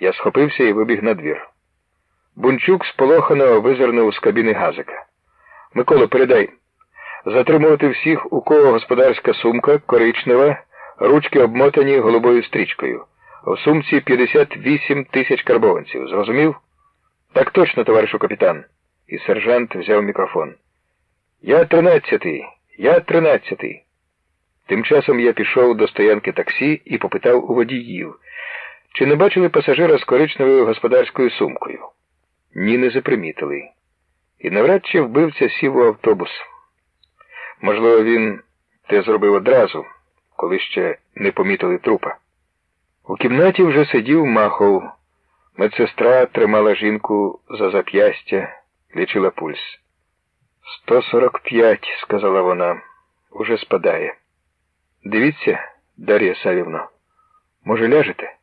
Я схопився і вибіг на двір. Бунчук сполохано визирнув з кабіни газика. Микола, передай. Затримувати всіх, у кого господарська сумка коричнева, ручки обмотані голубою стрічкою. У сумці 58 тисяч карбованців. Зрозумів? Так точно, товаришу капітан. І сержант взяв мікрофон. Я тринадцятий, я тринадцятий. Тим часом я пішов до стоянки таксі і попитав у водіїв, чи не бачили пасажира з коричневою господарською сумкою. Ні, не запримітили. І навряд чи вбивця сів у автобус. Можливо, він те зробив одразу, коли ще не помітили трупа. У кімнаті вже сидів Махов. Медсестра тримала жінку за зап'ястя, лічила пульс. Сто сорок п'ять, сказала вона, уже спадає. Дивіться, Дар'я Савівно, може, ляжете?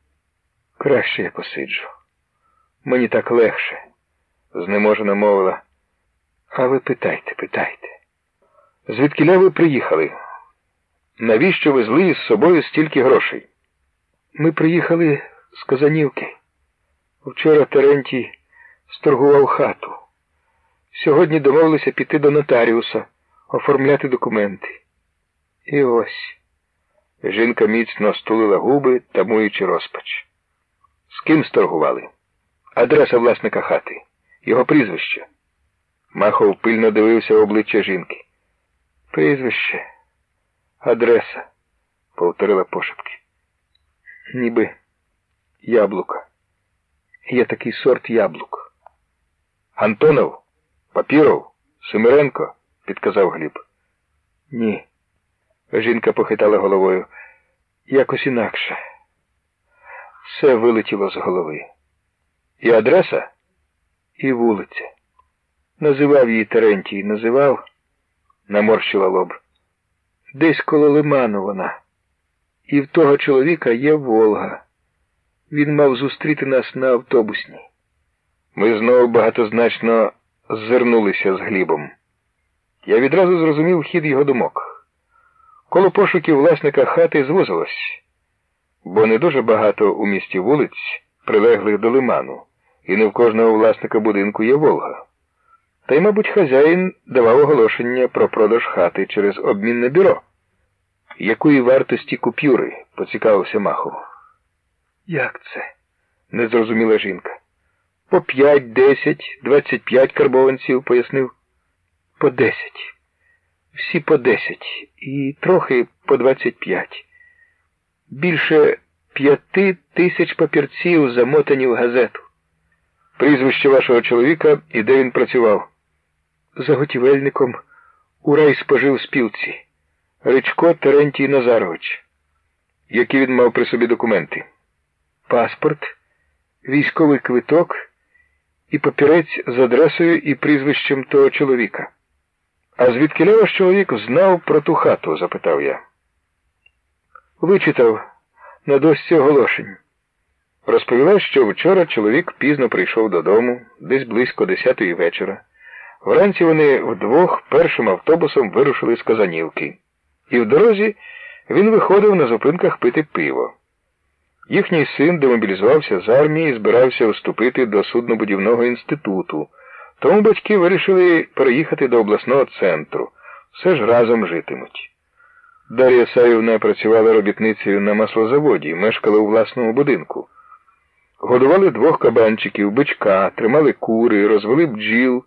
Краще я посиджу. Мені так легше, знеможено мовила. А ви питайте, питайте. Звідкіля ви приїхали? Навіщо везли із собою стільки грошей? Ми приїхали з Казанівки. Вчора Терентій сторгував хату. Сьогодні домовилися піти до нотаріуса, оформляти документи. І ось. Жінка міцно стулила губи, тамуючи розпач. Ким сторгували? Адреса власника хати, його прізвище. Махов пильно дивився в обличчя жінки. Прізвище, адреса, повторила пошепки. Ніби яблука. Є такий сорт яблук. Антонов, Папіров, Семиренко, підказав Гліб. Ні. Жінка похитала головою. Якось інакше. Все вилетіло з голови. І адреса, і вулиця. Називав її Терентій, називав, наморщила лоб. Десь коло лиману вона. І в того чоловіка є Волга. Він мав зустріти нас на автобусній. Ми знову багатозначно ззирнулися з Глібом. Я відразу зрозумів хід його думок. Коло пошуків власника хати звузилось, бо не дуже багато у місті вулиць, прилеглих до лиману, і не в кожного власника будинку є Волга. Та й, мабуть, хазяїн давав оголошення про продаж хати через обмінне бюро. Якої вартості купюри? поцікавився Махов. Як це? не зрозуміла жінка. По п'ять, десять, двадцять п'ять карбованців, пояснив. По десять. Всі по десять. І трохи по двадцять п'ять. Більше п'яти тисяч папірців замотані в газету. Прізвище вашого чоловіка і де він працював? Заготівельником у райспоживспілці. Ричко Терентій Назарович. Які він мав при собі документи? Паспорт, військовий квиток і папірець з адресою і прізвищем того чоловіка. А звідки ваш чоловік знав про ту хату? запитав я. Вичитав на дошці оголошень. Розповіла, що вчора чоловік пізно прийшов додому, десь близько десятої вечора. Вранці вони вдвох першим автобусом вирушили з Казанівки, і в дорозі він виходив на зупинках пити пиво. Їхній син демобілізувався з армії і збирався вступити до суднобудівного інституту, тому батьки вирішили переїхати до обласного центру, все ж разом житимуть. Дар'я Саївна працювала робітницею на маслозаводі і мешкала у власному будинку. Годували двох кабанчиків, бичка, тримали кури, розвели бджіл,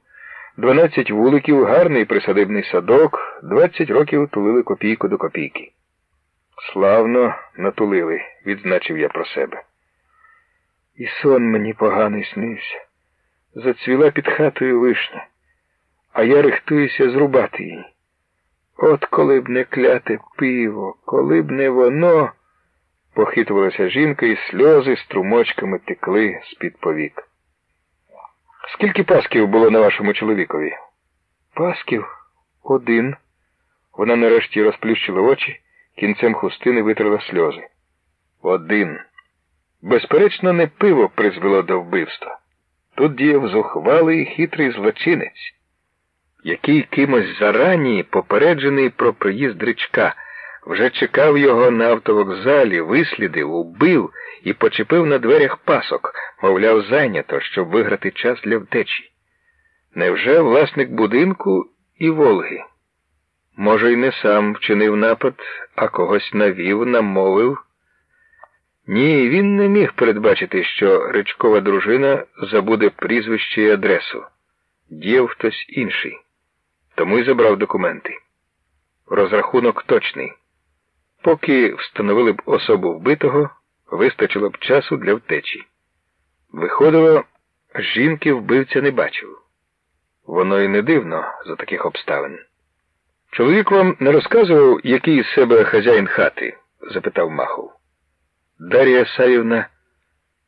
дванадцять вуликів, гарний присадибний садок, двадцять років тулили копійку до копійки. Славно натулили, відзначив я про себе. І сон мені поганий снився. Зацвіла під хатою вишня, а я рихтуюся зрубати її. От коли б не кляте пиво, коли б не воно, похитувалася жінка, і сльози струмочками текли з-під повік. Скільки пасків було на вашому чоловікові? Пасків один. Вона нарешті розплющила очі кінцем хустини витерла сльози. Один. Безперечно, не пиво призвело до вбивства. Тут діяв зухвалий хитрий злочинець, який кимось зарані, попереджений про приїзд річка, вже чекав його на автовокзалі, вислідив, убив і почепив на дверях пасок, мовляв, зайнято, щоб виграти час для втечі. Невже власник будинку і Волги? Може, й не сам вчинив напад, а когось навів, намовив? Ні, він не міг передбачити, що речкова дружина забуде прізвище і адресу. Діяв хтось інший. Тому й забрав документи. Розрахунок точний. Поки встановили б особу вбитого, вистачило б часу для втечі. Виходило, жінки вбивця не бачив. Воно й не дивно за таких обставин. Чоловік вам не розказував, який із себе хазяїн хати? запитав Махов. Дар'я Савівна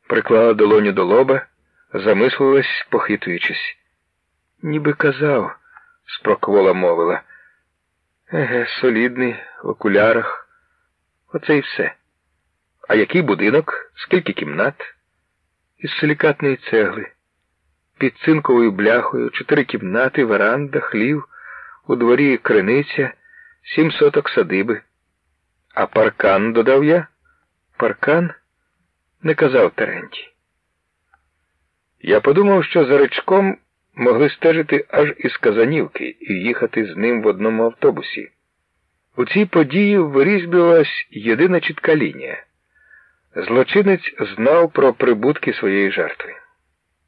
приклала долоню до лоба, замислилась, похитуючись. Ніби казав, спроквола мовила. Еге, солідний, в окулярах. Оце й все. А який будинок, скільки кімнат? Із силікатної цегли, під цинковою бляхою, чотири кімнати, веранда, хлів, у дворі криниця, сім соток садиби. А паркан, додав я, паркан не казав Терентій. Я подумав, що за речком могли стежити аж із Казанівки і їхати з ним в одному автобусі. У цій події вирізбилась єдина чітка лінія. Злочинець знав про прибутки своєї жертви.